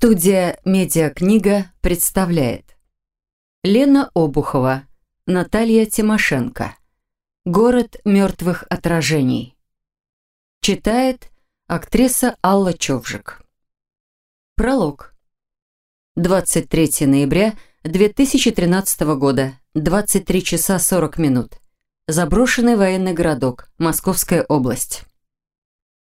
Студия «Медиакнига» представляет. Лена Обухова, Наталья Тимошенко. «Город мертвых отражений» Читает актриса Алла Човжик. Пролог. 23 ноября 2013 года, 23 часа 40 минут. Заброшенный военный городок, Московская область.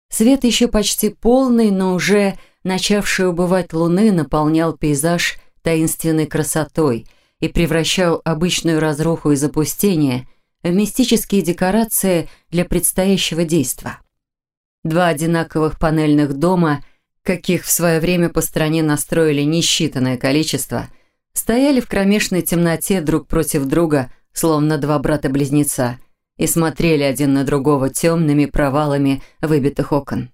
Свет еще почти полный, но уже начавший убывать луны, наполнял пейзаж таинственной красотой и превращал обычную разруху и запустение в мистические декорации для предстоящего действа. Два одинаковых панельных дома, каких в свое время по стране настроили несчитанное количество, стояли в кромешной темноте друг против друга, словно два брата-близнеца – и смотрели один на другого темными провалами выбитых окон.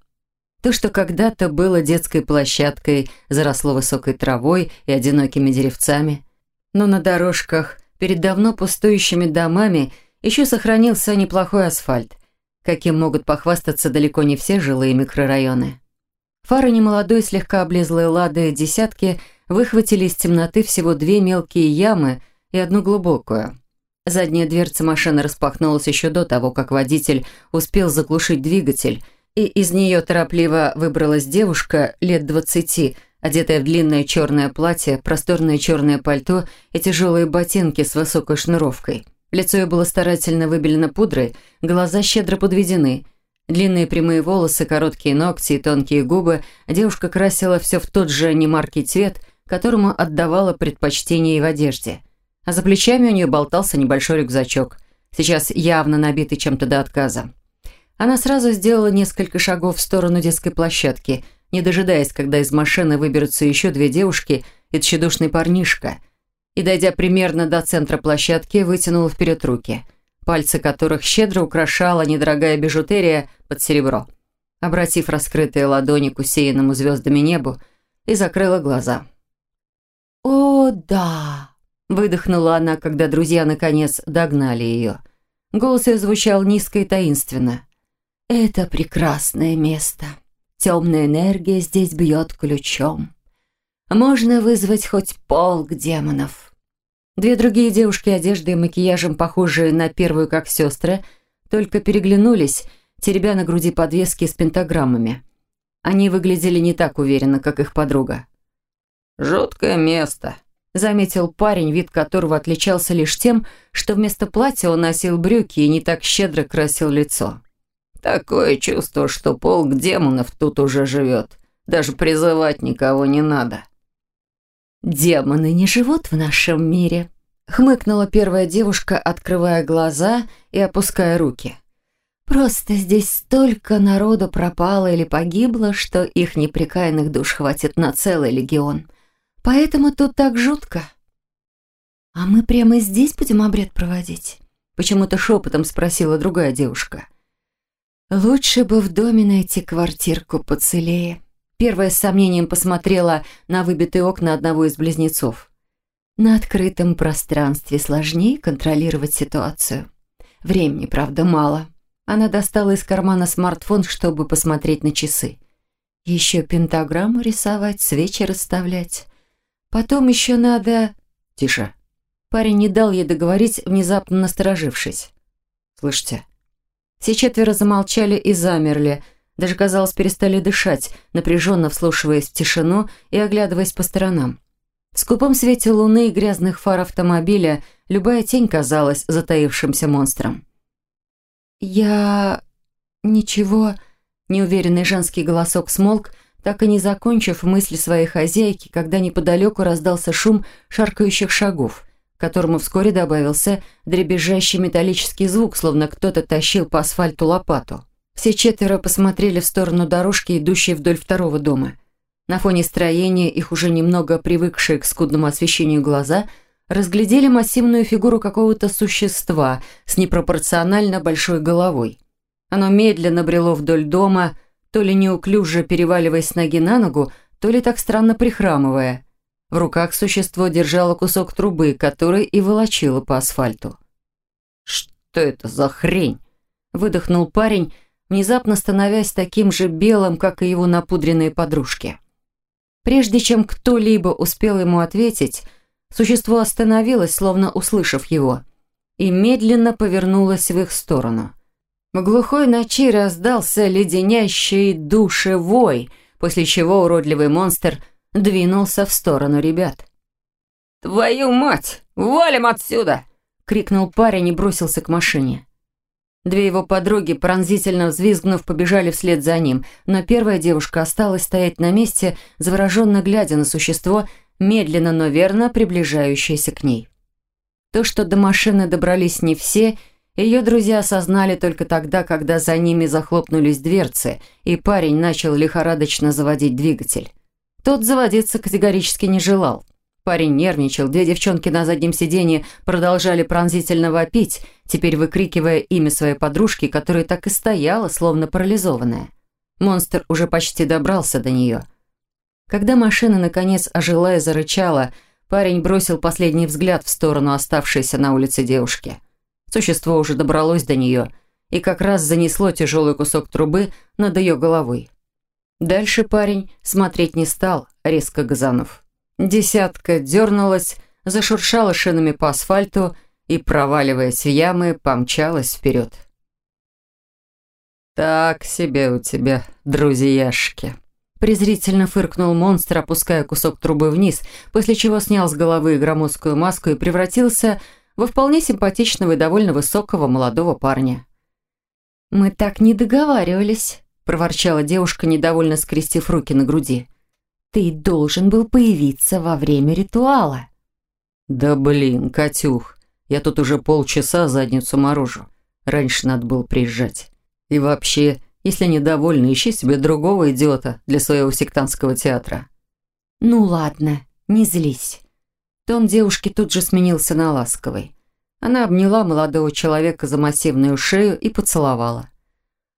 То, что когда-то было детской площадкой, заросло высокой травой и одинокими деревцами, но на дорожках перед давно пустующими домами еще сохранился неплохой асфальт, каким могут похвастаться далеко не все жилые микрорайоны. Фары немолодой, слегка облезлые лады десятки выхватили из темноты всего две мелкие ямы и одну глубокую – Задняя дверца машины распахнулась еще до того, как водитель успел заглушить двигатель, и из нее торопливо выбралась девушка лет двадцати, одетая в длинное черное платье, просторное черное пальто и тяжелые ботинки с высокой шнуровкой. Лицо ее было старательно выбелено пудрой, глаза щедро подведены. Длинные прямые волосы, короткие ногти и тонкие губы девушка красила все в тот же немаркий цвет, которому отдавала предпочтение и в одежде – а за плечами у нее болтался небольшой рюкзачок, сейчас явно набитый чем-то до отказа. Она сразу сделала несколько шагов в сторону детской площадки, не дожидаясь, когда из машины выберутся еще две девушки и тщедушный парнишка, и, дойдя примерно до центра площадки, вытянула вперед руки, пальцы которых щедро украшала недорогая бижутерия под серебро. Обратив раскрытые ладони к усеянному звездами небу, и закрыла глаза. «О, да!» Выдохнула она, когда друзья наконец догнали ее. Голос ее звучал низко и таинственно. «Это прекрасное место. Темная энергия здесь бьет ключом. Можно вызвать хоть полк демонов». Две другие девушки одеждой и макияжем, похожие на первую как сестры, только переглянулись, теребя на груди подвески с пентаграммами. Они выглядели не так уверенно, как их подруга. «Жуткое место», заметил парень, вид которого отличался лишь тем, что вместо платья он носил брюки и не так щедро красил лицо. «Такое чувство, что полк демонов тут уже живет. Даже призывать никого не надо». «Демоны не живут в нашем мире», — хмыкнула первая девушка, открывая глаза и опуская руки. «Просто здесь столько народу пропало или погибло, что их непрекаянных душ хватит на целый легион». Поэтому тут так жутко. А мы прямо здесь будем обряд проводить? Почему-то шепотом спросила другая девушка. Лучше бы в доме найти квартирку поцелее. Первая с сомнением посмотрела на выбитые окна одного из близнецов. На открытом пространстве сложнее контролировать ситуацию. Времени, правда, мало. Она достала из кармана смартфон, чтобы посмотреть на часы. Еще пентаграмму рисовать, свечи расставлять. Потом еще надо...» «Тише». Парень не дал ей договорить, внезапно насторожившись. «Слышите?» Все четверо замолчали и замерли, даже, казалось, перестали дышать, напряженно вслушиваясь в тишину и оглядываясь по сторонам. В скупом свете луны и грязных фар автомобиля любая тень казалась затаившимся монстром. «Я... ничего...» Неуверенный женский голосок смолк, так и не закончив мысли своей хозяйки, когда неподалеку раздался шум шаркающих шагов, которому вскоре добавился дребезжащий металлический звук, словно кто-то тащил по асфальту лопату. Все четверо посмотрели в сторону дорожки, идущей вдоль второго дома. На фоне строения их уже немного привыкшие к скудному освещению глаза разглядели массивную фигуру какого-то существа с непропорционально большой головой. Оно медленно брело вдоль дома, то ли неуклюже переваливаясь с ноги на ногу, то ли так странно прихрамывая. В руках существо держало кусок трубы, который и волочило по асфальту. «Что это за хрень?» – выдохнул парень, внезапно становясь таким же белым, как и его напудренные подружки. Прежде чем кто-либо успел ему ответить, существо остановилось, словно услышав его, и медленно повернулось в их сторону. В глухой ночи раздался леденящий души вой, после чего уродливый монстр двинулся в сторону ребят. «Твою мать! Валим отсюда!» — крикнул парень и бросился к машине. Две его подруги, пронзительно взвизгнув, побежали вслед за ним, но первая девушка осталась стоять на месте, завороженно глядя на существо, медленно, но верно приближающееся к ней. То, что до машины добрались не все, ее друзья осознали только тогда, когда за ними захлопнулись дверцы, и парень начал лихорадочно заводить двигатель. Тот заводиться категорически не желал. Парень нервничал, две девчонки на заднем сиденье продолжали пронзительно вопить, теперь выкрикивая имя своей подружки, которая так и стояла, словно парализованная. Монстр уже почти добрался до нее. Когда машина, наконец, ожила и зарычала, парень бросил последний взгляд в сторону оставшейся на улице девушки. Существо уже добралось до нее и как раз занесло тяжелый кусок трубы над ее головой. Дальше парень смотреть не стал, резко газанув. Десятка дернулась, зашуршала шинами по асфальту и, проваливаясь в ямы, помчалась вперед. «Так себе у тебя, друзьяшки!» Презрительно фыркнул монстр, опуская кусок трубы вниз, после чего снял с головы громоздкую маску и превратился во вполне симпатичного и довольно высокого молодого парня. «Мы так не договаривались», – проворчала девушка, недовольно скрестив руки на груди. Ты должен был появиться во время ритуала. Да блин, Катюх, я тут уже полчаса задницу морожу. Раньше надо было приезжать. И вообще, если недовольна, ищи себе другого идиота для своего сектантского театра. Ну ладно, не злись. Тон девушки тут же сменился на ласковый. Она обняла молодого человека за массивную шею и поцеловала.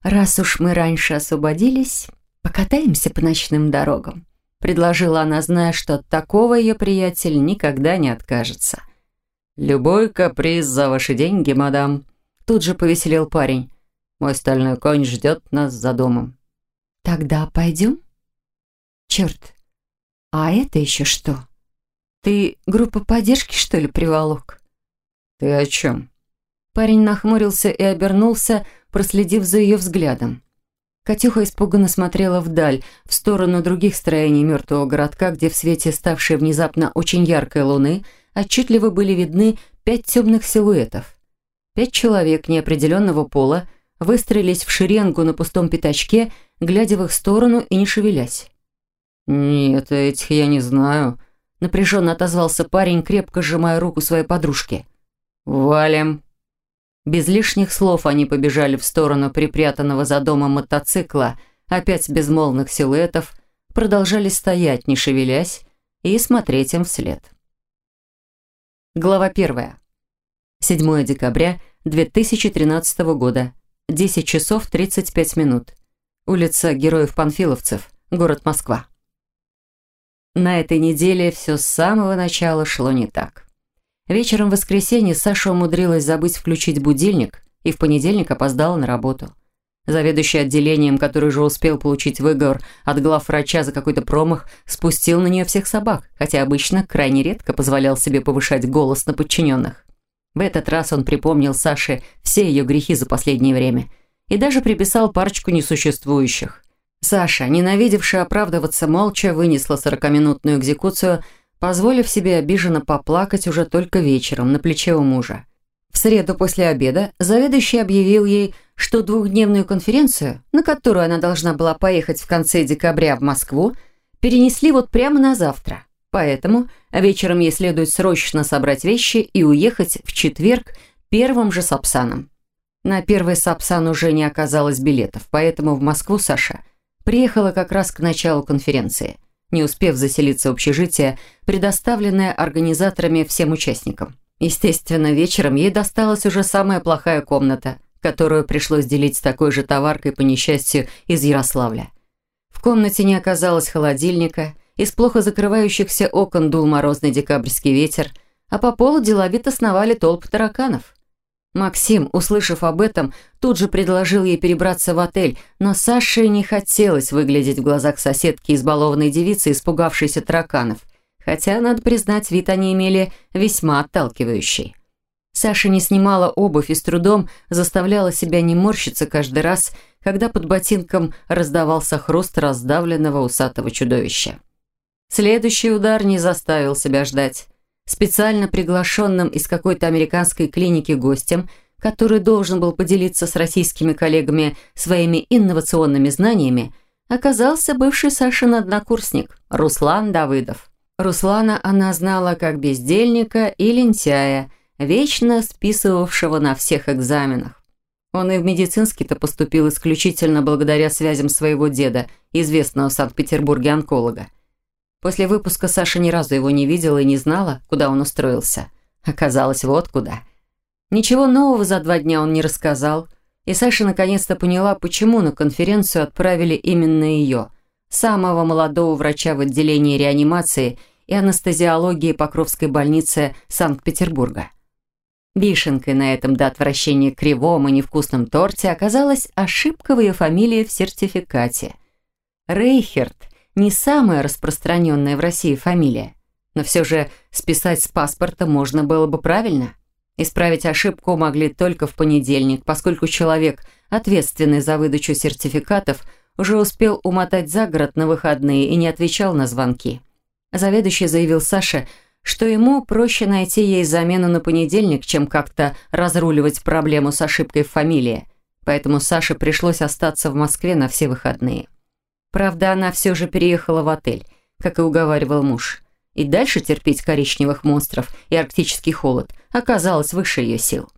«Раз уж мы раньше освободились, покатаемся по ночным дорогам предложила она, зная, что от такого ее приятель никогда не откажется. «Любой каприз за ваши деньги, мадам», – тут же повеселил парень. «Мой стальной конь ждет нас за домом». «Тогда пойдем?» «Черт, а это еще что? Ты группа поддержки, что ли, приволок?» «Ты о чем?» Парень нахмурился и обернулся, проследив за ее взглядом. Катюха испуганно смотрела вдаль, в сторону других строений мертвого городка, где в свете ставшей внезапно очень яркой луны отчетливо были видны пять темных силуэтов. Пять человек неопределенного пола выстроились в шеренгу на пустом пятачке, глядя в их сторону и не шевелясь. «Нет, этих я не знаю», — напряженно отозвался парень, крепко сжимая руку своей подружки. «Валим», без лишних слов они побежали в сторону припрятанного за домом мотоцикла, опять безмолвных силуэтов, продолжали стоять, не шевелясь, и смотреть им вслед. Глава первая. 7 декабря 2013 года. 10 часов 35 минут. Улица Героев-Панфиловцев, город Москва. На этой неделе все с самого начала шло не так. Вечером в воскресенье Саша умудрилась забыть включить будильник и в понедельник опоздала на работу. Заведующий отделением, который же успел получить выговор от глав врача за какой-то промах, спустил на нее всех собак, хотя обычно крайне редко позволял себе повышать голос на подчиненных. В этот раз он припомнил Саше все ее грехи за последнее время и даже приписал парочку несуществующих. Саша, ненавидевшая оправдываться молча, вынесла сорокаминутную экзекуцию – позволив себе обиженно поплакать уже только вечером на плече у мужа. В среду после обеда заведующий объявил ей, что двухдневную конференцию, на которую она должна была поехать в конце декабря в Москву, перенесли вот прямо на завтра. Поэтому вечером ей следует срочно собрать вещи и уехать в четверг первым же Сапсаном. На первый Сапсан уже не оказалось билетов, поэтому в Москву Саша приехала как раз к началу конференции – не успев заселиться в общежитие, предоставленное организаторами всем участникам. Естественно, вечером ей досталась уже самая плохая комната, которую пришлось делить с такой же товаркой по несчастью из Ярославля. В комнате не оказалось холодильника, из плохо закрывающихся окон дул морозный декабрьский ветер, а по полу деловито сновали толпы тараканов. Максим, услышав об этом, тут же предложил ей перебраться в отель, но Саше не хотелось выглядеть в глазах соседки избалованной девицы, испугавшейся тараканов. Хотя, надо признать, вид они имели весьма отталкивающий. Саша не снимала обувь и с трудом заставляла себя не морщиться каждый раз, когда под ботинком раздавался хруст раздавленного усатого чудовища. Следующий удар не заставил себя ждать. Специально приглашенным из какой-то американской клиники гостем, который должен был поделиться с российскими коллегами своими инновационными знаниями, оказался бывший Сашин однокурсник Руслан Давыдов. Руслана она знала как бездельника и лентяя, вечно списывавшего на всех экзаменах. Он и в медицинский-то поступил исключительно благодаря связям своего деда, известного в Санкт-Петербурге онколога. После выпуска Саша ни разу его не видела и не знала, куда он устроился. Оказалось, вот куда. Ничего нового за два дня он не рассказал, и Саша наконец-то поняла, почему на конференцию отправили именно ее, самого молодого врача в отделении реанимации и анестезиологии Покровской больницы Санкт-Петербурга. Вишенкой на этом до отвращения кривом и невкусном торте оказалась ошибка в ее фамилии в сертификате. Рейхерт – не самая распространенная в России фамилия. Но все же списать с паспорта можно было бы правильно. Исправить ошибку могли только в понедельник, поскольку человек, ответственный за выдачу сертификатов, уже успел умотать за город на выходные и не отвечал на звонки. Заведующий заявил Саше, что ему проще найти ей замену на понедельник, чем как-то разруливать проблему с ошибкой в фамилии. Поэтому Саше пришлось остаться в Москве на все выходные. Правда, она все же переехала в отель, как и уговаривал муж. И дальше терпеть коричневых монстров и арктический холод оказалось выше ее сил.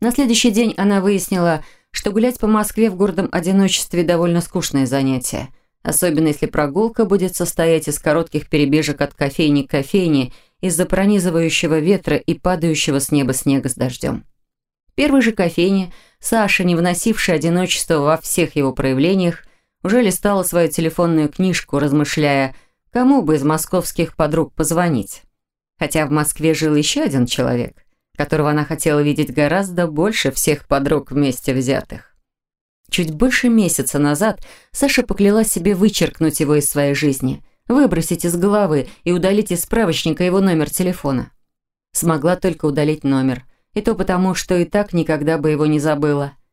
На следующий день она выяснила, что гулять по Москве в гордом одиночестве довольно скучное занятие, особенно если прогулка будет состоять из коротких перебежек от кофейни к кофейне из-за пронизывающего ветра и падающего с неба снега с дождем. В первой же кофейне Саша, не выносившая одиночество во всех его проявлениях, уже листала свою телефонную книжку, размышляя, кому бы из московских подруг позвонить. Хотя в Москве жил еще один человек, которого она хотела видеть гораздо больше всех подруг вместе взятых. Чуть больше месяца назад Саша поклялась себе вычеркнуть его из своей жизни, выбросить из головы и удалить из справочника его номер телефона. Смогла только удалить номер, и то потому, что и так никогда бы его не забыла –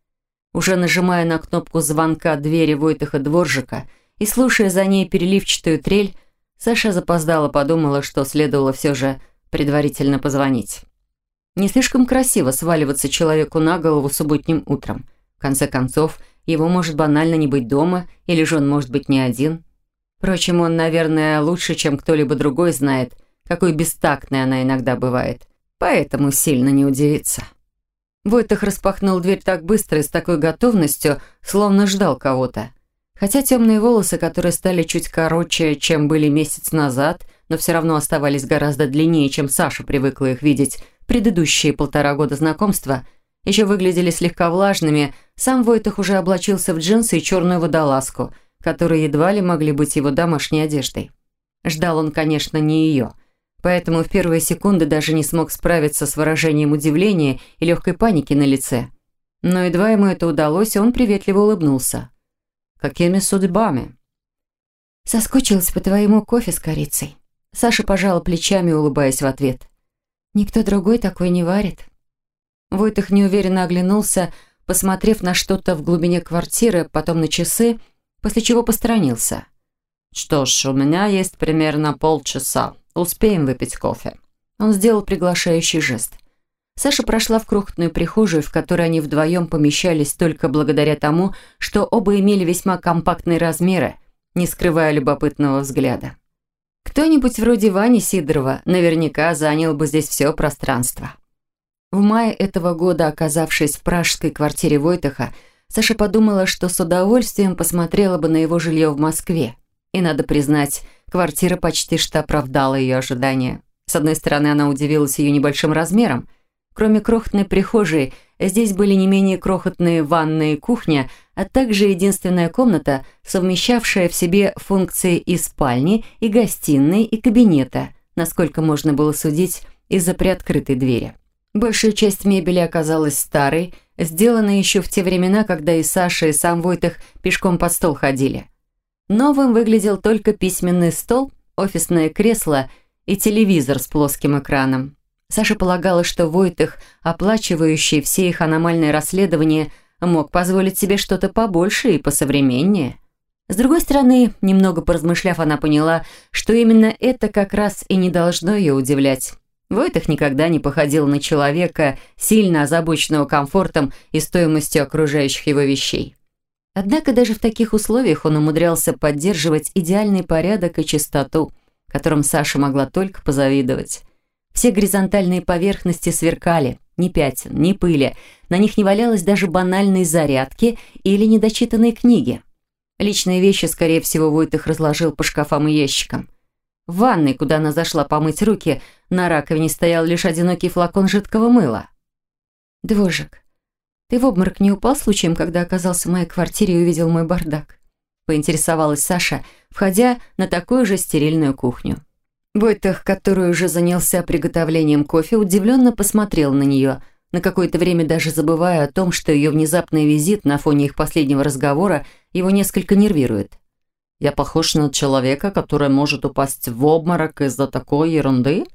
уже нажимая на кнопку звонка двери Войтаха Дворжика и слушая за ней переливчатую трель, Саша запоздала, подумала, что следовало все же предварительно позвонить. Не слишком красиво сваливаться человеку на голову субботним утром. В конце концов, его может банально не быть дома, или же он может быть не один. Впрочем, он, наверное, лучше, чем кто-либо другой знает, какой бестактной она иногда бывает. Поэтому сильно не удивится. Войтах распахнул дверь так быстро и с такой готовностью, словно ждал кого-то. Хотя темные волосы, которые стали чуть короче, чем были месяц назад, но все равно оставались гораздо длиннее, чем Саша привыкла их видеть предыдущие полтора года знакомства, еще выглядели слегка влажными, сам Войтах уже облачился в джинсы и черную водолазку, которые едва ли могли быть его домашней одеждой. Ждал он, конечно, не ее – поэтому в первые секунды даже не смог справиться с выражением удивления и легкой паники на лице. Но едва ему это удалось, он приветливо улыбнулся. «Какими судьбами?» «Соскучилась по твоему кофе с корицей». Саша пожала плечами, улыбаясь в ответ. «Никто другой такой не варит». Войтых неуверенно оглянулся, посмотрев на что-то в глубине квартиры, потом на часы, после чего посторонился. «Что ж, у меня есть примерно полчаса. Успеем выпить кофе». Он сделал приглашающий жест. Саша прошла в крохотную прихожую, в которой они вдвоем помещались только благодаря тому, что оба имели весьма компактные размеры, не скрывая любопытного взгляда. Кто-нибудь вроде Вани Сидорова наверняка занял бы здесь все пространство. В мае этого года, оказавшись в пражской квартире Войтаха, Саша подумала, что с удовольствием посмотрела бы на его жилье в Москве. И, надо признать, Квартира почти что оправдала ее ожидания. С одной стороны, она удивилась ее небольшим размером. Кроме крохотной прихожей, здесь были не менее крохотные ванная и кухня, а также единственная комната, совмещавшая в себе функции и спальни, и гостиной, и кабинета, насколько можно было судить из-за приоткрытой двери. Большая часть мебели оказалась старой, сделанной еще в те времена, когда и Саша, и сам Войтых пешком под стол ходили. Новым выглядел только письменный стол, офисное кресло и телевизор с плоским экраном. Саша полагала, что Войтых, оплачивающий все их аномальные расследования, мог позволить себе что-то побольше и посовременнее. С другой стороны, немного поразмышляв, она поняла, что именно это как раз и не должно ее удивлять. Войтых никогда не походил на человека, сильно озабоченного комфортом и стоимостью окружающих его вещей. Однако даже в таких условиях он умудрялся поддерживать идеальный порядок и чистоту, которым Саша могла только позавидовать. Все горизонтальные поверхности сверкали, ни пятен, ни пыли, на них не валялось даже банальной зарядки или недочитанной книги. Личные вещи, скорее всего, Войтых разложил по шкафам и ящикам. В ванной, куда она зашла помыть руки, на раковине стоял лишь одинокий флакон жидкого мыла. «Двожик, «Ты в обморок не упал случаем, когда оказался в моей квартире и увидел мой бардак?» Поинтересовалась Саша, входя на такую же стерильную кухню. Бойтах, который уже занялся приготовлением кофе, удивленно посмотрел на нее, на какое-то время даже забывая о том, что ее внезапный визит на фоне их последнего разговора его несколько нервирует. «Я похож на человека, который может упасть в обморок из-за такой ерунды?»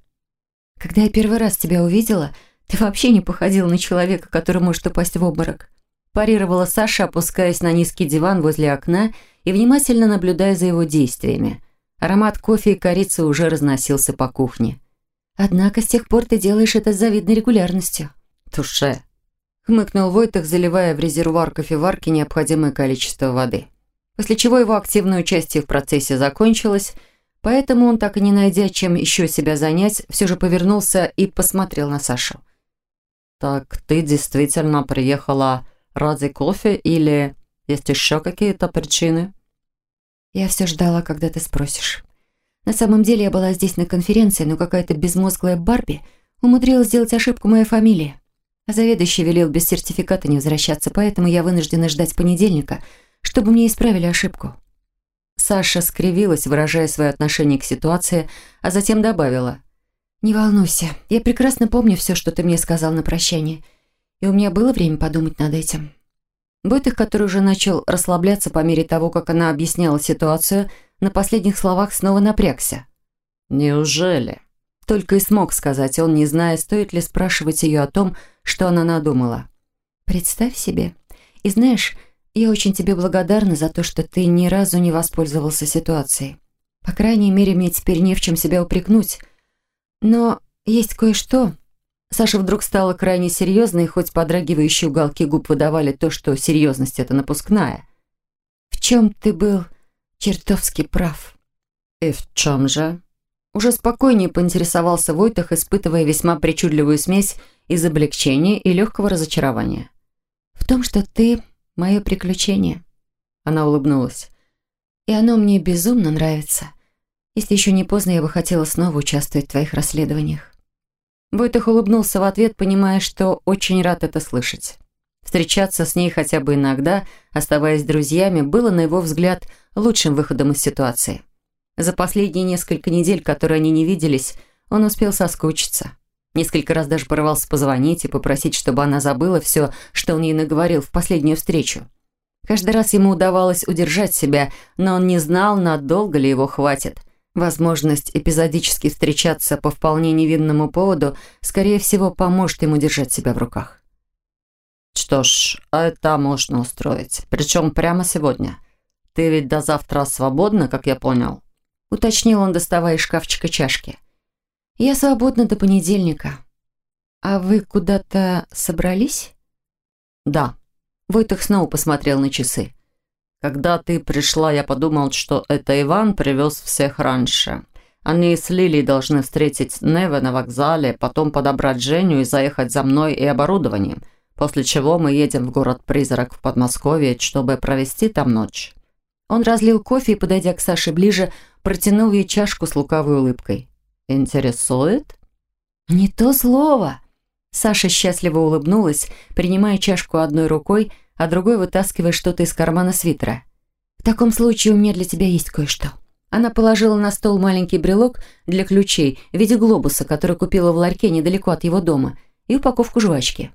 «Когда я первый раз тебя увидела, «Ты вообще не походил на человека, который может упасть в обморок», парировала Саша, опускаясь на низкий диван возле окна и внимательно наблюдая за его действиями. Аромат кофе и корицы уже разносился по кухне. «Однако с тех пор ты делаешь это с завидной регулярностью». «Туше», — хмыкнул Войтах, заливая в резервуар кофеварки необходимое количество воды. После чего его активное участие в процессе закончилось, поэтому он, так и не найдя, чем еще себя занять, все же повернулся и посмотрел на Сашу. «Так ты действительно приехала ради кофе или есть еще какие-то причины?» «Я все ждала, когда ты спросишь. На самом деле я была здесь на конференции, но какая-то безмозглая Барби умудрилась сделать ошибку моей фамилии. А заведующий велел без сертификата не возвращаться, поэтому я вынуждена ждать понедельника, чтобы мне исправили ошибку». Саша скривилась, выражая свое отношение к ситуации, а затем добавила – «Не волнуйся, я прекрасно помню все, что ты мне сказал на прощание, и у меня было время подумать над этим». Бойтых, который уже начал расслабляться по мере того, как она объясняла ситуацию, на последних словах снова напрягся. «Неужели?» Только и смог сказать он, не зная, стоит ли спрашивать ее о том, что она надумала. «Представь себе. И знаешь, я очень тебе благодарна за то, что ты ни разу не воспользовался ситуацией. По крайней мере, мне теперь не в чем себя упрекнуть». Но есть кое-что. Саша вдруг стала крайне серьезной, хоть подрагивающие уголки губ выдавали то, что серьезность это напускная. В чем ты был чертовски прав? И в чем же? Уже спокойнее поинтересовался Войтах, испытывая весьма причудливую смесь из облегчения и легкого разочарования. «В том, что ты — мое приключение». Она улыбнулась. «И оно мне безумно нравится. Если еще не поздно, я бы хотела снова участвовать в твоих расследованиях». Войтых улыбнулся в ответ, понимая, что очень рад это слышать. Встречаться с ней хотя бы иногда, оставаясь друзьями, было, на его взгляд, лучшим выходом из ситуации. За последние несколько недель, которые они не виделись, он успел соскучиться. Несколько раз даже порывался позвонить и попросить, чтобы она забыла все, что он ей наговорил в последнюю встречу. Каждый раз ему удавалось удержать себя, но он не знал, надолго ли его хватит. Возможность эпизодически встречаться по вполне невинному поводу, скорее всего, поможет ему держать себя в руках. «Что ж, это можно устроить. Причем прямо сегодня. Ты ведь до завтра свободна, как я понял?» Уточнил он, доставая из шкафчика чашки. «Я свободна до понедельника. А вы куда-то собрались?» «Да». Войтах снова посмотрел на часы. Когда ты пришла, я подумал, что это Иван привез всех раньше. Они с Лилией должны встретить Нева на вокзале, потом подобрать Женю и заехать за мной и оборудованием, после чего мы едем в город-призрак в Подмосковье, чтобы провести там ночь». Он разлил кофе и, подойдя к Саше ближе, протянул ей чашку с лукавой улыбкой. «Интересует?» «Не то слово!» Саша счастливо улыбнулась, принимая чашку одной рукой, а другой вытаскивая что-то из кармана свитера. «В таком случае у меня для тебя есть кое-что». Она положила на стол маленький брелок для ключей в виде глобуса, который купила в ларьке недалеко от его дома, и упаковку жвачки.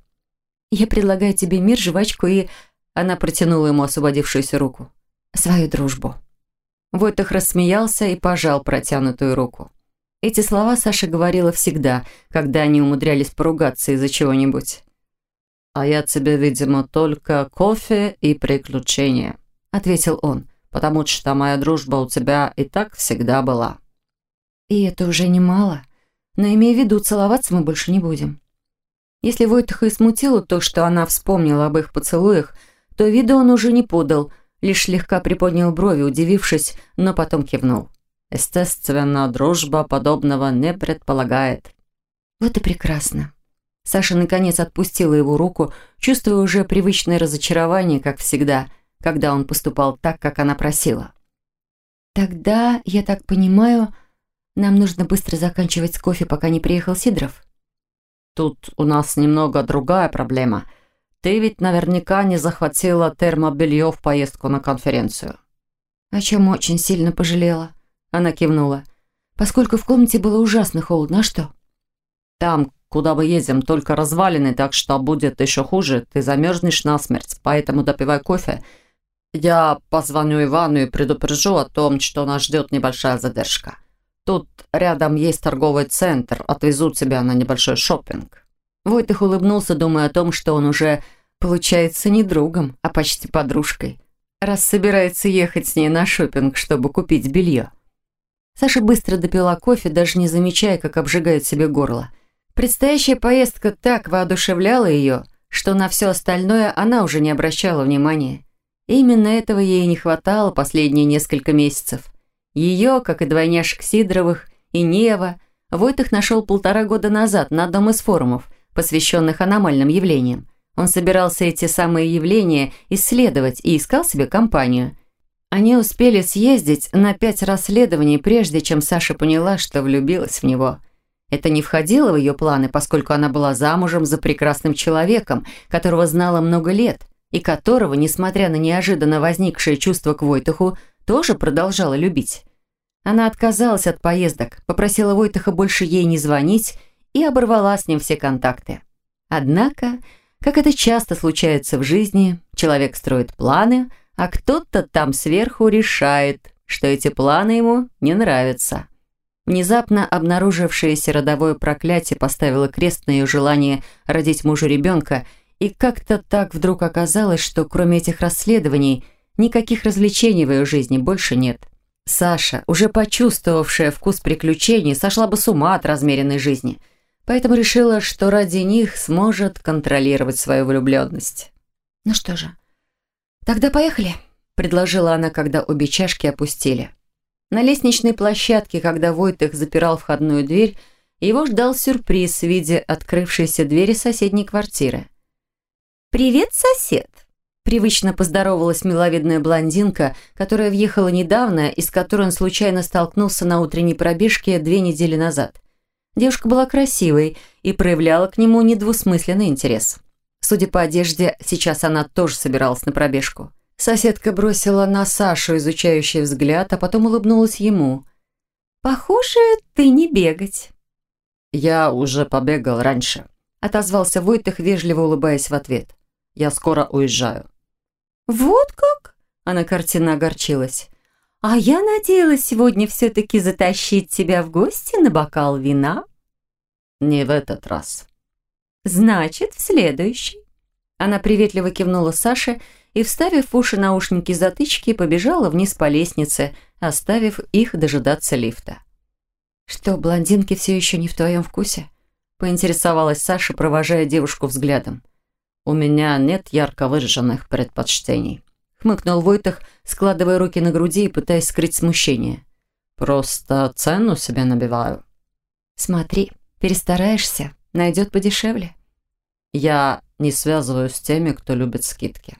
«Я предлагаю тебе мир, жвачку и...» Она протянула ему освободившуюся руку. «Свою дружбу». Войтах рассмеялся и пожал протянутую руку. Эти слова Саша говорила всегда, когда они умудрялись поругаться из-за чего-нибудь. «А я тебе, видимо, только кофе и приключения», — ответил он, «потому что моя дружба у тебя и так всегда была». «И это уже немало. Но имея в виду, целоваться мы больше не будем». Если Войтаха и смутило то, что она вспомнила об их поцелуях, то виду он уже не подал, лишь слегка приподнял брови, удивившись, но потом кивнул. Естественно, дружба подобного не предполагает. Вот и прекрасно. Саша наконец отпустила его руку, чувствуя уже привычное разочарование, как всегда, когда он поступал так, как она просила. «Тогда, я так понимаю, нам нужно быстро заканчивать с кофе, пока не приехал Сидоров?» «Тут у нас немного другая проблема. Ты ведь наверняка не захватила термобелье в поездку на конференцию». «О чем очень сильно пожалела?» Она кивнула. «Поскольку в комнате было ужасно холодно, а что?» «Там, куда мы едем, только развалины, так что будет еще хуже. Ты замерзнешь насмерть, поэтому допивай кофе. Я позвоню Ивану и предупрежу о том, что нас ждет небольшая задержка. Тут рядом есть торговый центр, отвезу тебя на небольшой шопинг. Войтых улыбнулся, думая о том, что он уже получается не другом, а почти подружкой, раз собирается ехать с ней на шопинг, чтобы купить белье. Саша быстро допила кофе, даже не замечая, как обжигает себе горло. Предстоящая поездка так воодушевляла ее, что на все остальное она уже не обращала внимания. именно этого ей не хватало последние несколько месяцев. Ее, как и двойняшек Сидоровых и Нева, Войтых нашел полтора года назад на одном из форумов, посвященных аномальным явлениям. Он собирался эти самые явления исследовать и искал себе компанию. Они успели съездить на пять расследований, прежде чем Саша поняла, что влюбилась в него. Это не входило в ее планы, поскольку она была замужем за прекрасным человеком, которого знала много лет, и которого, несмотря на неожиданно возникшее чувство к Войтуху, тоже продолжала любить. Она отказалась от поездок, попросила Войтаха больше ей не звонить и оборвала с ним все контакты. Однако, как это часто случается в жизни, человек строит планы, а кто-то там сверху решает, что эти планы ему не нравятся. Внезапно обнаружившееся родовое проклятие поставило крест на ее желание родить мужу ребенка, и как-то так вдруг оказалось, что кроме этих расследований никаких развлечений в ее жизни больше нет. Саша, уже почувствовавшая вкус приключений, сошла бы с ума от размеренной жизни, поэтому решила, что ради них сможет контролировать свою влюбленность. «Ну что же, тогда поехали», – предложила она, когда обе чашки опустили. На лестничной площадке, когда Войтых запирал входную дверь, его ждал сюрприз в виде открывшейся двери соседней квартиры. «Привет, сосед!» Привычно поздоровалась миловидная блондинка, которая въехала недавно и с которой он случайно столкнулся на утренней пробежке две недели назад. Девушка была красивой и проявляла к нему недвусмысленный интерес. Судя по одежде, сейчас она тоже собиралась на пробежку. Соседка бросила на Сашу изучающий взгляд, а потом улыбнулась ему. «Похоже, ты не бегать». «Я уже побегал раньше», — отозвался Войтых, вежливо улыбаясь в ответ. «Я скоро уезжаю». «Вот как?» – она картина огорчилась. «А я надеялась сегодня все-таки затащить тебя в гости на бокал вина». «Не в этот раз». «Значит, в следующий». Она приветливо кивнула Саше и, вставив в уши наушники затычки, побежала вниз по лестнице, оставив их дожидаться лифта. «Что, блондинки все еще не в твоем вкусе?» – поинтересовалась Саша, провожая девушку взглядом. «У меня нет ярко выраженных предпочтений», — хмыкнул Войтах, складывая руки на груди и пытаясь скрыть смущение. «Просто цену себе набиваю». «Смотри, перестараешься, найдет подешевле». «Я не связываюсь с теми, кто любит скидки».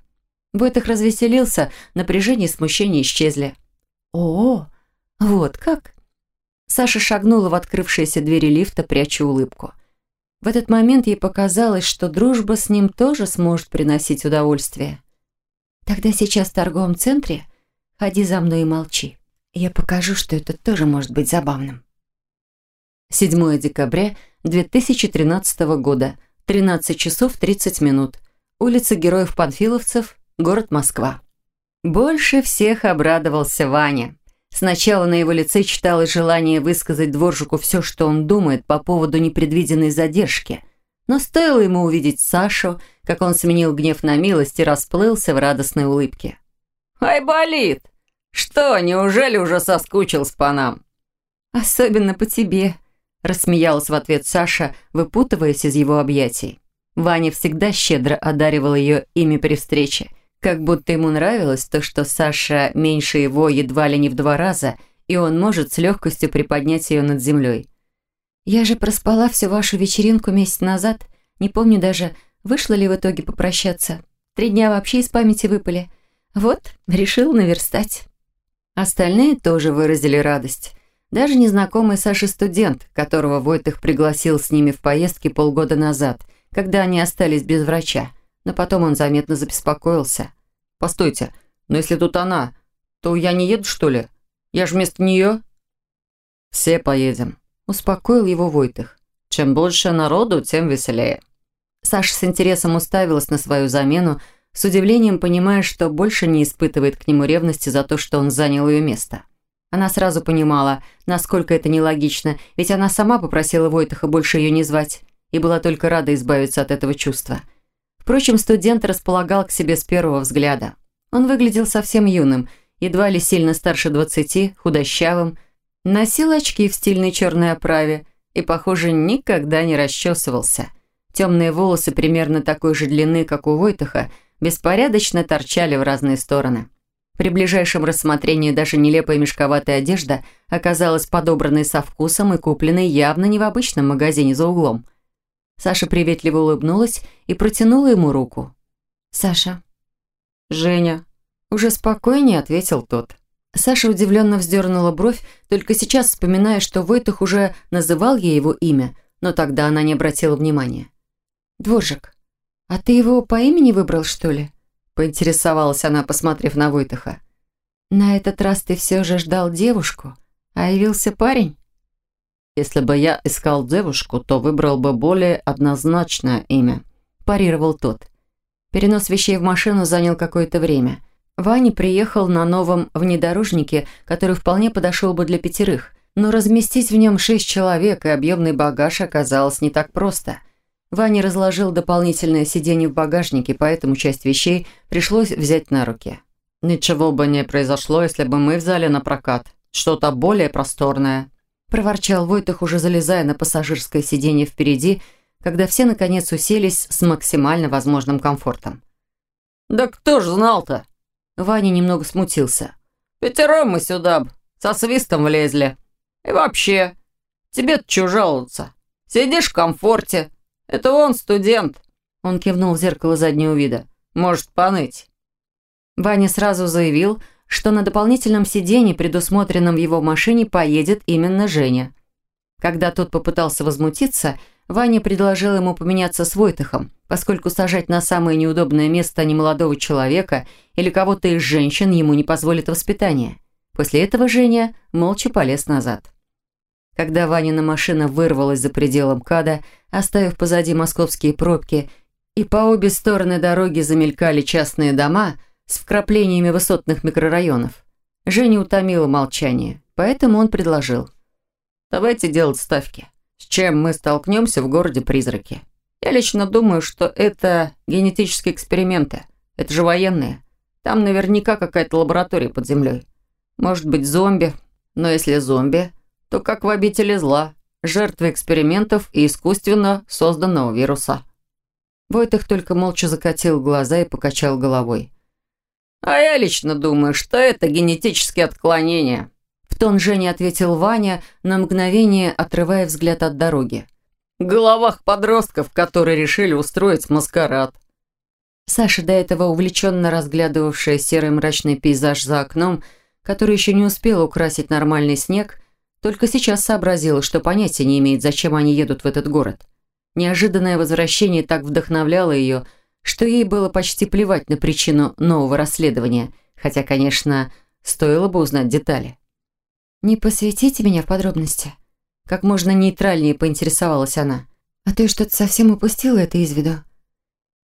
Войтах развеселился, напряжение и смущение исчезли. «О, вот как?» Саша шагнула в открывшиеся двери лифта, пряча улыбку. В этот момент ей показалось, что дружба с ним тоже сможет приносить удовольствие. «Тогда сейчас в торговом центре ходи за мной и молчи. Я покажу, что это тоже может быть забавным». 7 декабря 2013 года, 13 часов 30 минут. Улица Героев-Панфиловцев, город Москва. Больше всех обрадовался Ваня. Сначала на его лице читалось желание высказать дворжику все, что он думает по поводу непредвиденной задержки. Но стоило ему увидеть Сашу, как он сменил гнев на милость и расплылся в радостной улыбке. «Ай, болит! Что, неужели уже соскучился по нам?» «Особенно по тебе», – рассмеялась в ответ Саша, выпутываясь из его объятий. Ваня всегда щедро одаривал ее ими при встрече, как будто ему нравилось то, что Саша меньше его едва ли не в два раза, и он может с легкостью приподнять ее над землей. «Я же проспала всю вашу вечеринку месяц назад. Не помню даже, вышла ли в итоге попрощаться. Три дня вообще из памяти выпали. Вот, решил наверстать». Остальные тоже выразили радость. Даже незнакомый Саша студент, которого Войтых пригласил с ними в поездки полгода назад, когда они остались без врача. Но потом он заметно забеспокоился. «Постойте, но если тут она, то я не еду, что ли? Я же вместо нее?» «Все поедем», – успокоил его Войтых. «Чем больше народу, тем веселее». Саша с интересом уставилась на свою замену, с удивлением понимая, что больше не испытывает к нему ревности за то, что он занял ее место. Она сразу понимала, насколько это нелогично, ведь она сама попросила Войтаха больше ее не звать и была только рада избавиться от этого чувства. Впрочем, студент располагал к себе с первого взгляда. Он выглядел совсем юным, едва ли сильно старше двадцати, худощавым, носил очки в стильной черной оправе и, похоже, никогда не расчесывался. Темные волосы примерно такой же длины, как у Войтаха, беспорядочно торчали в разные стороны. При ближайшем рассмотрении даже нелепая мешковатая одежда оказалась подобранной со вкусом и купленной явно не в обычном магазине за углом. Саша приветливо улыбнулась и протянула ему руку. «Саша». «Женя». Уже спокойнее ответил тот. Саша удивленно вздернула бровь, только сейчас вспоминая, что Войтах уже называл ей его имя, но тогда она не обратила внимания. «Дворжик, а ты его по имени выбрал, что ли?» поинтересовалась она, посмотрев на Войтаха. «На этот раз ты все же ждал девушку, а явился парень?» «Если бы я искал девушку, то выбрал бы более однозначное имя», парировал тот. Перенос вещей в машину занял какое-то время. Ваня приехал на новом внедорожнике, который вполне подошел бы для пятерых, но разместить в нем шесть человек и объемный багаж оказалось не так просто – Ваня разложил дополнительное сиденье в багажнике, поэтому часть вещей пришлось взять на руки. «Ничего бы не произошло, если бы мы взяли на прокат. Что-то более просторное», – проворчал Войтах, уже залезая на пассажирское сиденье впереди, когда все, наконец, уселись с максимально возможным комфортом. «Да кто ж знал-то?» Ваня немного смутился. «Пятером мы сюда со свистом влезли. И вообще, тебе-то чё жаловаться? Сидишь в комфорте, «Это он, студент!» Он кивнул в зеркало заднего вида. «Может поныть». Ваня сразу заявил, что на дополнительном сиденье, предусмотренном в его машине, поедет именно Женя. Когда тот попытался возмутиться, Ваня предложил ему поменяться с Войтахом, поскольку сажать на самое неудобное место немолодого человека или кого-то из женщин ему не позволит воспитание. После этого Женя молча полез назад. Когда Ванина машина вырвалась за пределом КАДа, оставив позади московские пробки, и по обе стороны дороги замелькали частные дома с вкраплениями высотных микрорайонов, Женя утомила молчание, поэтому он предложил. «Давайте делать ставки. С чем мы столкнемся в городе-призраке? Я лично думаю, что это генетические эксперименты. Это же военные. Там наверняка какая-то лаборатория под землей. Может быть, зомби. Но если зомби, то как в обители зла, жертвы экспериментов и искусственно созданного вируса. Войтых только молча закатил глаза и покачал головой. «А я лично думаю, что это генетические отклонения», в тон Жене ответил Ваня, на мгновение отрывая взгляд от дороги. «В головах подростков, которые решили устроить маскарад». Саша, до этого увлеченно разглядывавшая серый мрачный пейзаж за окном, который еще не успел украсить нормальный снег, только сейчас сообразила, что понятия не имеет, зачем они едут в этот город. Неожиданное возвращение так вдохновляло ее, что ей было почти плевать на причину нового расследования, хотя, конечно, стоило бы узнать детали. «Не посвятите меня в подробности?» Как можно нейтральнее поинтересовалась она. А ты что-то совсем упустила это из виду?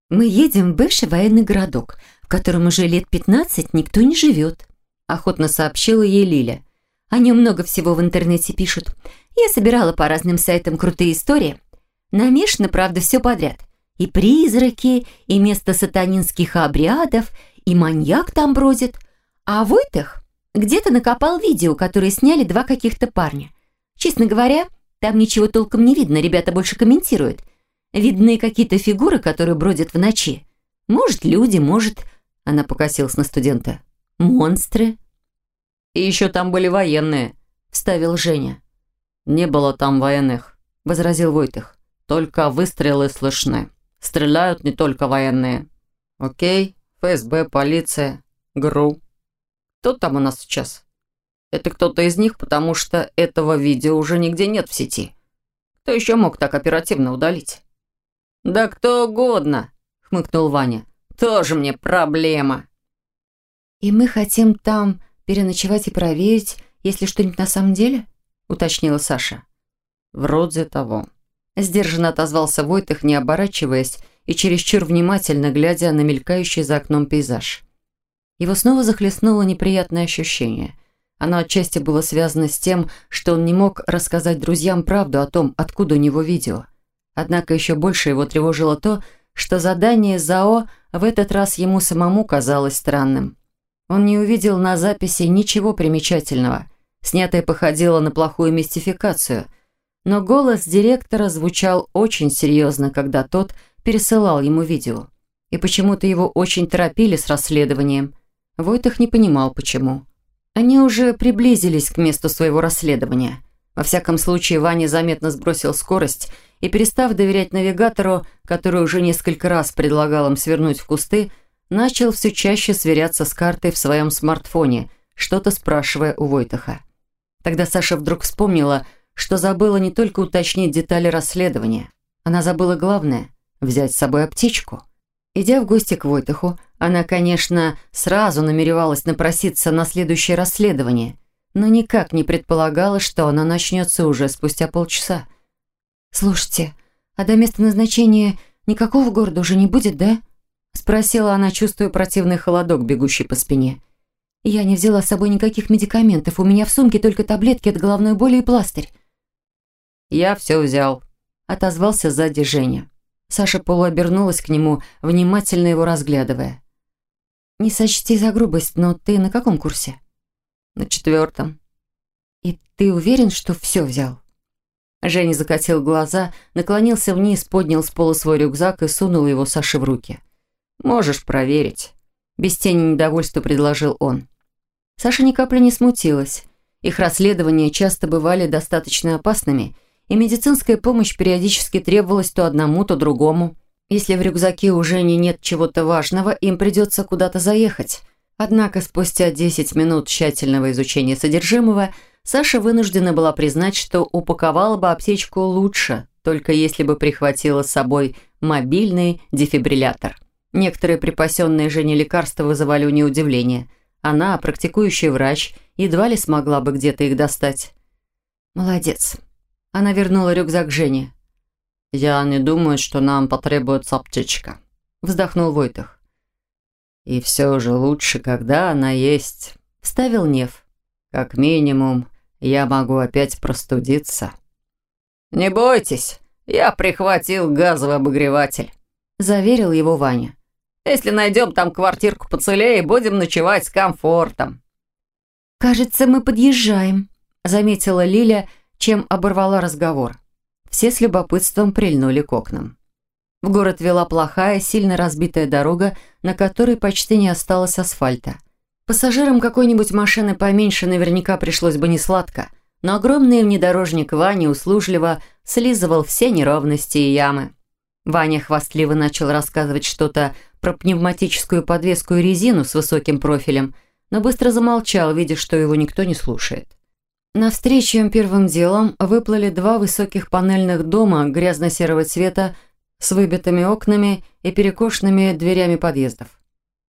Мы едем в бывший военный городок, в котором уже лет 15 никто не живет, охотно сообщила ей Лиля. О нем много всего в интернете пишут. Я собирала по разным сайтам крутые истории. Намешано, правда, все подряд. И призраки, и место сатанинских обрядов, и маньяк там бродит. А Войтых где-то накопал видео, которые сняли два каких-то парня. Честно говоря, там ничего толком не видно, ребята больше комментируют. Видны какие-то фигуры, которые бродят в ночи. Может, люди, может... Она покосилась на студента. Монстры. И еще там были военные, вставил Женя. Не было там военных, возразил Войтых. Только выстрелы слышны. Стреляют не только военные. Окей, ФСБ, полиция, ГРУ. Кто там у нас сейчас? Это кто-то из них, потому что этого видео уже нигде нет в сети. Кто еще мог так оперативно удалить? «Да кто угодно», — хмыкнул Ваня. «Тоже мне проблема». «И мы хотим там переночевать и проверить, если что-нибудь на самом деле?» — уточнила Саша. «Вроде того». Сдержанно отозвался Войтых, не оборачиваясь и чересчур внимательно глядя на мелькающий за окном пейзаж. Его снова захлестнуло неприятное ощущение. Оно отчасти было связано с тем, что он не мог рассказать друзьям правду о том, откуда у него видео. Однако еще больше его тревожило то, что задание ЗАО в этот раз ему самому казалось странным. Он не увидел на записи ничего примечательного. Снятое походило на плохую мистификацию. Но голос директора звучал очень серьезно, когда тот пересылал ему видео. И почему-то его очень торопили с расследованием. Войтах не понимал, почему. Они уже приблизились к месту своего расследования. Во всяком случае, Ваня заметно сбросил скорость и, перестав доверять навигатору, который уже несколько раз предлагал им свернуть в кусты, начал все чаще сверяться с картой в своем смартфоне, что-то спрашивая у Войтаха. Тогда Саша вдруг вспомнила, что забыла не только уточнить детали расследования. Она забыла главное – взять с собой аптечку. Идя в гости к Войтаху, она, конечно, сразу намеревалась напроситься на следующее расследование, но никак не предполагала, что оно начнется уже спустя полчаса. «Слушайте, а до места назначения никакого города уже не будет, да?» Спросила она, чувствуя противный холодок, бегущий по спине. «Я не взяла с собой никаких медикаментов, у меня в сумке только таблетки от головной боли и пластырь». «Я все взял», — отозвался сзади Женя. Саша полуобернулась к нему, внимательно его разглядывая. «Не сочти за грубость, но ты на каком курсе?» «На четвертом». «И ты уверен, что все взял?» Женя закатил глаза, наклонился вниз, поднял с пола свой рюкзак и сунул его Саше в руки. «Можешь проверить», — без тени недовольства предложил он. Саша ни капли не смутилась. Их расследования часто бывали достаточно опасными, и медицинская помощь периодически требовалась то одному, то другому. Если в рюкзаке у Жени нет чего-то важного, им придется куда-то заехать. Однако спустя 10 минут тщательного изучения содержимого Саша вынуждена была признать, что упаковала бы аптечку лучше, только если бы прихватила с собой мобильный дефибриллятор. Некоторые припасенные Жене лекарства вызывали у нее удивление. Она, практикующий врач, едва ли смогла бы где-то их достать. «Молодец», она вернула рюкзак Жене. «Я не думаю, что нам потребуется аптечка», — вздохнул Войтах. «И все же лучше, когда она есть», — вставил Нев. «Как минимум, я могу опять простудиться». «Не бойтесь, я прихватил газовый обогреватель», — заверил его Ваня. «Если найдем там квартирку поцелее, будем ночевать с комфортом». «Кажется, мы подъезжаем», — заметила Лиля, — чем оборвала разговор. Все с любопытством прильнули к окнам. В город вела плохая, сильно разбитая дорога, на которой почти не осталось асфальта. Пассажирам какой-нибудь машины поменьше наверняка пришлось бы несладко, но огромный внедорожник Вани услужливо слизывал все неровности и ямы. Ваня хвастливо начал рассказывать что-то про пневматическую подвеску и резину с высоким профилем, но быстро замолчал, видя, что его никто не слушает. Навстречу им первым делом выплыли два высоких панельных дома грязно-серого цвета с выбитыми окнами и перекошенными дверями подъездов.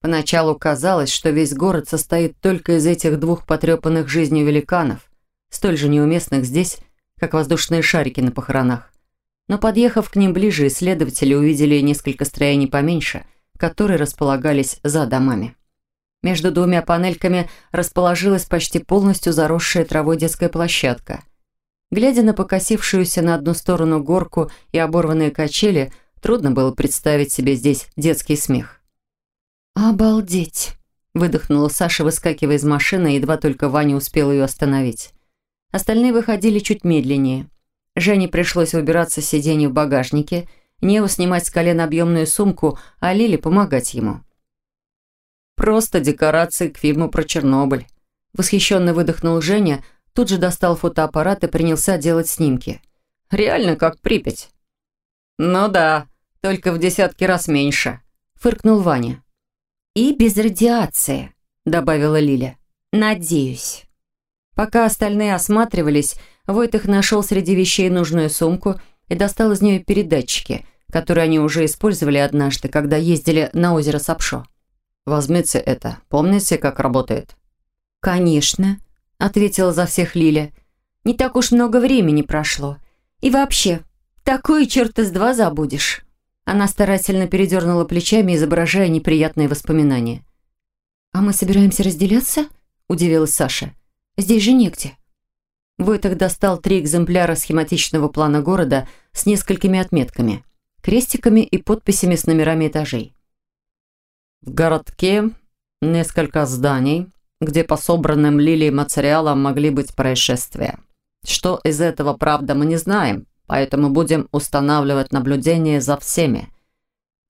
Поначалу казалось, что весь город состоит только из этих двух потрепанных жизнью великанов, столь же неуместных здесь, как воздушные шарики на похоронах. Но подъехав к ним ближе, исследователи увидели несколько строений поменьше, которые располагались за домами. Между двумя панельками расположилась почти полностью заросшая травой детская площадка. Глядя на покосившуюся на одну сторону горку и оборванные качели, трудно было представить себе здесь детский смех. «Обалдеть!» – выдохнула Саша, выскакивая из машины, едва только Ваня успел ее остановить. Остальные выходили чуть медленнее. Жене пришлось выбираться с сиденья в багажнике, Неву снимать с колен объемную сумку, а Лиле помогать ему. Просто декорации к фильму про Чернобыль. Восхищенно выдохнул Женя, тут же достал фотоаппарат и принялся делать снимки. Реально как Припять. Ну да, только в десятки раз меньше, фыркнул Ваня. И без радиации, добавила Лиля. Надеюсь. Пока остальные осматривались, Войтых нашел среди вещей нужную сумку и достал из нее передатчики, которые они уже использовали однажды, когда ездили на озеро Сапшо. Возьмите это. Помните, как работает?» «Конечно», — ответила за всех Лиля. «Не так уж много времени прошло. И вообще, такое черт из два забудешь». Она старательно передернула плечами, изображая неприятные воспоминания. «А мы собираемся разделяться?» – удивилась Саша. «Здесь же негде». Войтах достал три экземпляра схематичного плана города с несколькими отметками, крестиками и подписями с номерами этажей. В городке несколько зданий, где по собранным лилией материалам могли быть происшествия. Что из этого правда мы не знаем, поэтому будем устанавливать наблюдение за всеми.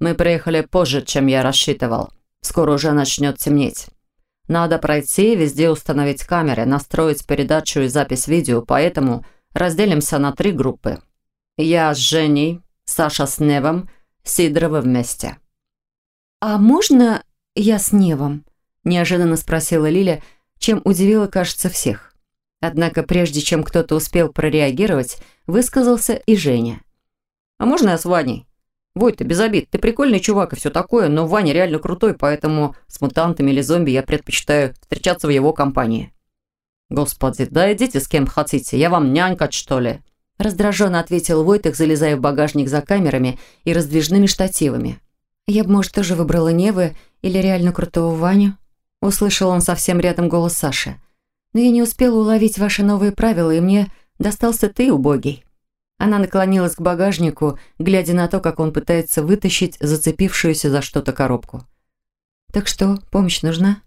Мы приехали позже, чем я рассчитывал. Скоро уже начнет темнеть. Надо пройти, везде установить камеры, настроить передачу и запись видео, поэтому разделимся на три группы. Я с Женей, Саша с Невом, Сидорова вместе. «А можно я с Невом?» – неожиданно спросила Лиля, чем удивила, кажется, всех. Однако прежде чем кто-то успел прореагировать, высказался и Женя. «А можно я с Ваней? Вой, ты без обид, ты прикольный чувак и все такое, но Ваня реально крутой, поэтому с мутантами или зомби я предпочитаю встречаться в его компании». «Господи, да идите с кем хотите, я вам нянькать, что ли?» Раздраженно ответил Войтых, залезая в багажник за камерами и раздвижными штативами. «Я бы, может, тоже выбрала Невы или реально крутого Ваню?» Услышал он совсем рядом голос Саши. «Но я не успела уловить ваши новые правила, и мне достался ты, убогий». Она наклонилась к багажнику, глядя на то, как он пытается вытащить зацепившуюся за что-то коробку. «Так что, помощь нужна?»